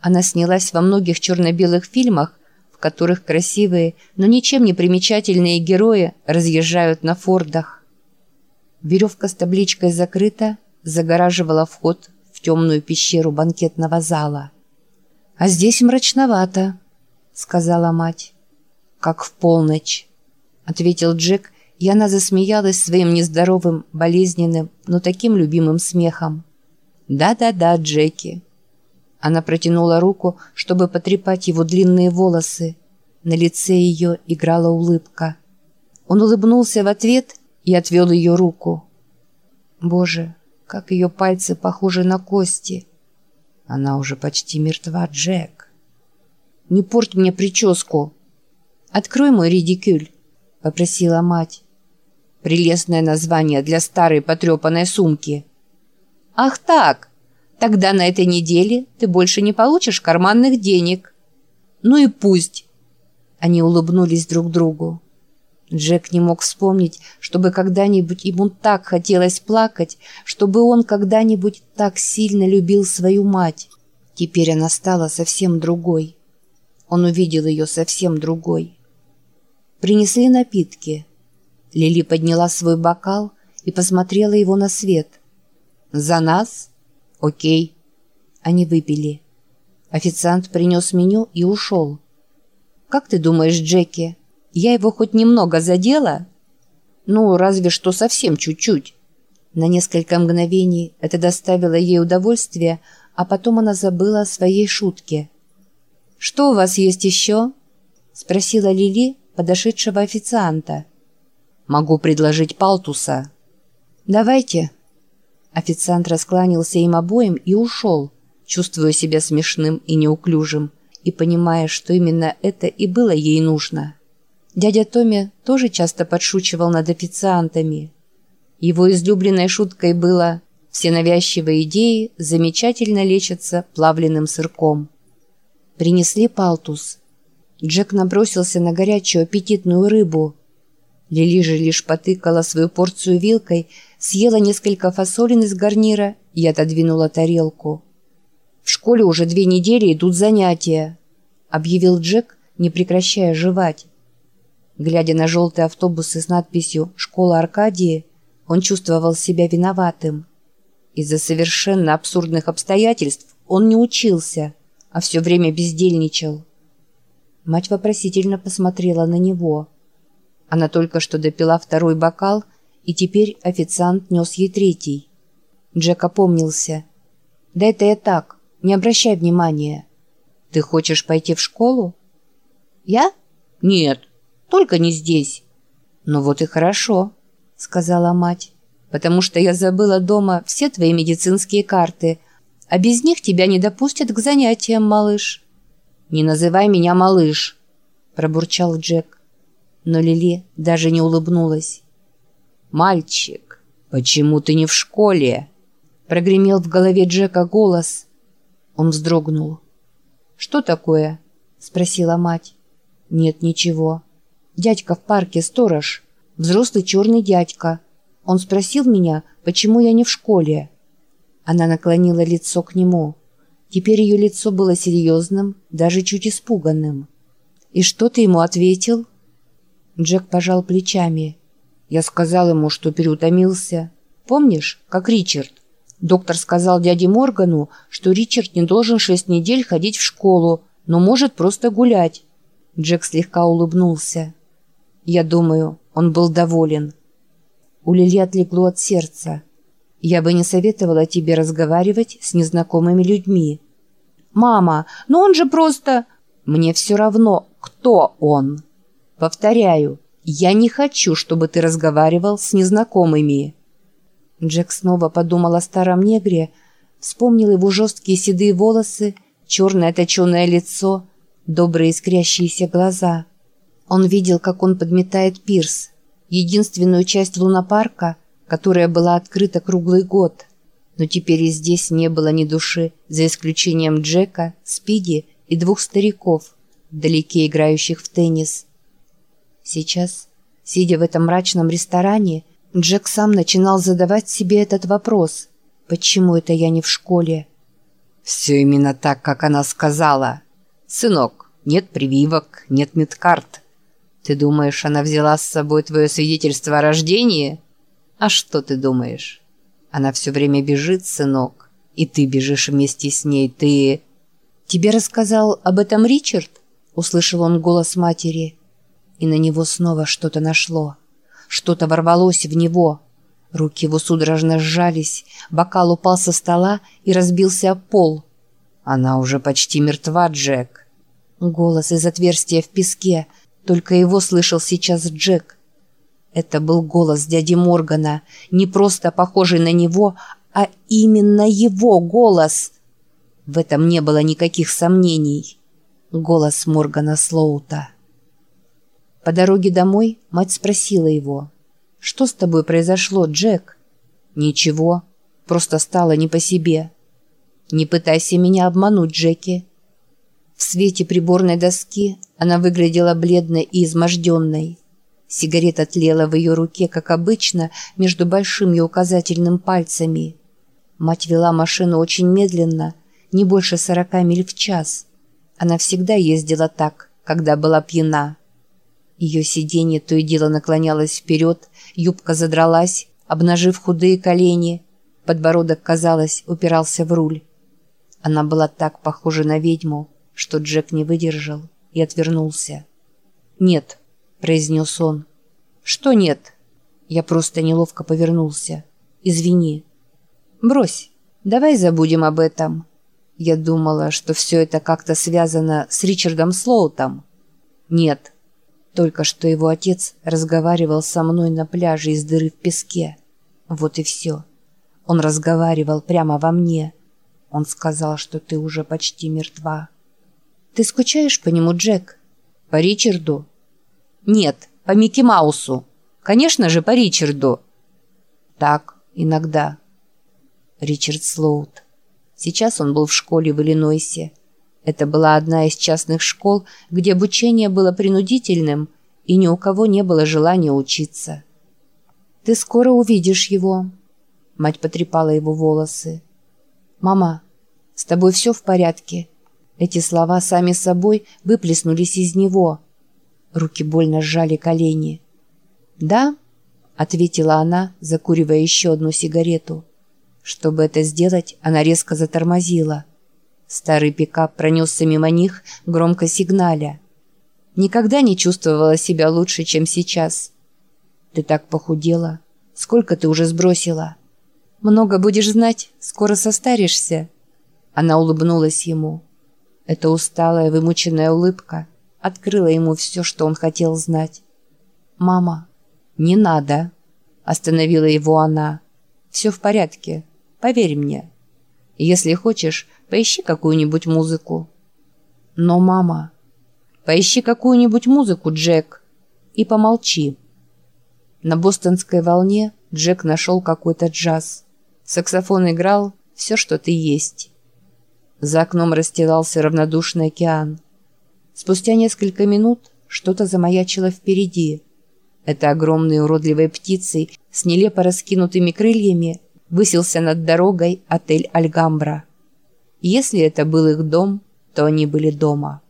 Она снялась во многих черно-белых фильмах, в которых красивые, но ничем не примечательные герои разъезжают на фордах. Веревка с табличкой закрыта, загораживала вход в темную пещеру банкетного зала. «А здесь мрачновато», — сказала мать. «Как в полночь», — ответил Джек, и она засмеялась своим нездоровым, болезненным, но таким любимым смехом. «Да-да-да, Джеки». Она протянула руку, чтобы потрепать его длинные волосы. На лице ее играла улыбка. Он улыбнулся в ответ и отвел ее руку. Боже, как ее пальцы похожи на кости. Она уже почти мертва, Джек. Не порть мне прическу. Открой мой редикюль, попросила мать. Прелестное название для старой потрепанной сумки. Ах так! Тогда на этой неделе ты больше не получишь карманных денег. Ну и пусть. Они улыбнулись друг другу. Джек не мог вспомнить, чтобы когда-нибудь ему так хотелось плакать, чтобы он когда-нибудь так сильно любил свою мать. Теперь она стала совсем другой. Он увидел ее совсем другой. Принесли напитки. Лили подняла свой бокал и посмотрела его на свет. «За нас? Окей». Они выпили. Официант принес меню и ушел. «Как ты думаешь, Джеки?» Я его хоть немного задела? Ну, разве что совсем чуть-чуть. На несколько мгновений это доставило ей удовольствие, а потом она забыла о своей шутке. «Что у вас есть еще?» – спросила Лили, подошедшего официанта. «Могу предложить палтуса». «Давайте». Официант раскланялся им обоим и ушел, чувствуя себя смешным и неуклюжим, и понимая, что именно это и было ей нужно. Дядя Томми тоже часто подшучивал над официантами. Его излюбленной шуткой было «все навязчивые идеи замечательно лечатся плавленным сырком». Принесли палтус. Джек набросился на горячую аппетитную рыбу. Лили же лишь потыкала свою порцию вилкой, съела несколько фасолин из гарнира и отодвинула тарелку. «В школе уже две недели идут занятия», — объявил Джек, не прекращая жевать. Глядя на желтые автобусы с надписью «Школа Аркадии», он чувствовал себя виноватым. Из-за совершенно абсурдных обстоятельств он не учился, а все время бездельничал. Мать вопросительно посмотрела на него. Она только что допила второй бокал, и теперь официант нес ей третий. Джек опомнился. «Да это я так, не обращай внимания. Ты хочешь пойти в школу?» «Я? Нет, только не здесь». «Ну вот и хорошо», — сказала мать, «потому что я забыла дома все твои медицинские карты, а без них тебя не допустят к занятиям, малыш». «Не называй меня малыш», — пробурчал Джек. Но Лили даже не улыбнулась. «Мальчик, почему ты не в школе?» Прогремел в голове Джека голос. Он вздрогнул. «Что такое?» — спросила мать. «Нет, ничего». Дядька в парке, сторож. Взрослый черный дядька. Он спросил меня, почему я не в школе. Она наклонила лицо к нему. Теперь ее лицо было серьезным, даже чуть испуганным. «И что ты ему ответил?» Джек пожал плечами. Я сказал ему, что переутомился. Помнишь, как Ричард? Доктор сказал дяде Моргану, что Ричард не должен шесть недель ходить в школу, но может просто гулять. Джек слегка улыбнулся. Я думаю, он был доволен. У Лили отлегло от сердца. Я бы не советовала тебе разговаривать с незнакомыми людьми. «Мама, но он же просто...» «Мне все равно, кто он». «Повторяю, я не хочу, чтобы ты разговаривал с незнакомыми». Джек снова подумал о старом негре, вспомнил его жесткие седые волосы, черное точеное лицо, добрые искрящиеся глаза – он видел, как он подметает пирс, единственную часть лунопарка, которая была открыта круглый год. Но теперь и здесь не было ни души, за исключением Джека, Спиди и двух стариков, вдалеке играющих в теннис. Сейчас, сидя в этом мрачном ресторане, Джек сам начинал задавать себе этот вопрос. «Почему это я не в школе?» Все именно так, как она сказала. Сынок, нет прививок, нет медкарт. Ты думаешь, она взяла с собой твое свидетельство о рождении? А что ты думаешь? Она все время бежит, сынок, и ты бежишь вместе с ней. Ты... Тебе рассказал об этом Ричард? Услышал он голос матери. И на него снова что-то нашло. Что-то ворвалось в него. Руки его судорожно сжались, бокал упал со стола и разбился о пол. «Она уже почти мертва, Джек». Голос из отверстия в песке, только его слышал сейчас Джек. Это был голос дяди Моргана, не просто похожий на него, а именно его голос. В этом не было никаких сомнений. Голос Моргана Слоута. По дороге домой мать спросила его – «Что с тобой произошло, Джек?» «Ничего, просто стало не по себе». «Не пытайся меня обмануть, Джеки». В свете приборной доски она выглядела бледной и изможденной. Сигарета тлела в ее руке, как обычно, между большим и указательным пальцами. Мать вела машину очень медленно, не больше сорока миль в час. Она всегда ездила так, когда была пьяна. Ее сиденье то и дело наклонялось вперед, юбка задралась, обнажив худые колени. Подбородок, казалось, упирался в руль. Она была так похожа на ведьму, что Джек не выдержал и отвернулся. «Нет», — произнес он. «Что нет?» Я просто неловко повернулся. «Извини». «Брось, давай забудем об этом». Я думала, что все это как-то связано с Ричардом Слоутом. «Нет», только что его отец разговаривал со мной на пляже из дыры в песке. Вот и все. Он разговаривал прямо во мне. Он сказал, что ты уже почти мертва. Ты скучаешь по нему, Джек? По Ричарду? Нет, по Микки Маусу. Конечно же, по Ричарду. Так, иногда. Ричард Слоут. Сейчас он был в школе в Иллинойсе. Это была одна из частных школ, где обучение было принудительным, и ни у кого не было желания учиться. «Ты скоро увидишь его», — мать потрепала его волосы. «Мама, с тобой все в порядке?» Эти слова сами собой выплеснулись из него. Руки больно сжали колени. «Да?» — ответила она, закуривая еще одну сигарету. Чтобы это сделать, она резко затормозила — Старый пикап пронесся мимо них, громко сигналя. Никогда не чувствовала себя лучше, чем сейчас. Ты так похудела. Сколько ты уже сбросила? Много будешь знать, скоро состаришься. Она улыбнулась ему. Эта усталая, вымученная улыбка открыла ему все, что он хотел знать. «Мама, не надо!» Остановила его она. «Все в порядке, поверь мне. Если хочешь, Поищи какую-нибудь музыку». «Но, мама...» «Поищи какую-нибудь музыку, Джек, и помолчи». На бостонской волне Джек нашел какой-то джаз. Саксофон играл «Все, что ты есть». За окном расстилался равнодушный океан. Спустя несколько минут что-то замаячило впереди. Это огромной уродливой птицей с нелепо раскинутыми крыльями высился над дорогой отель «Альгамбра». Если это был их дом, то они были дома.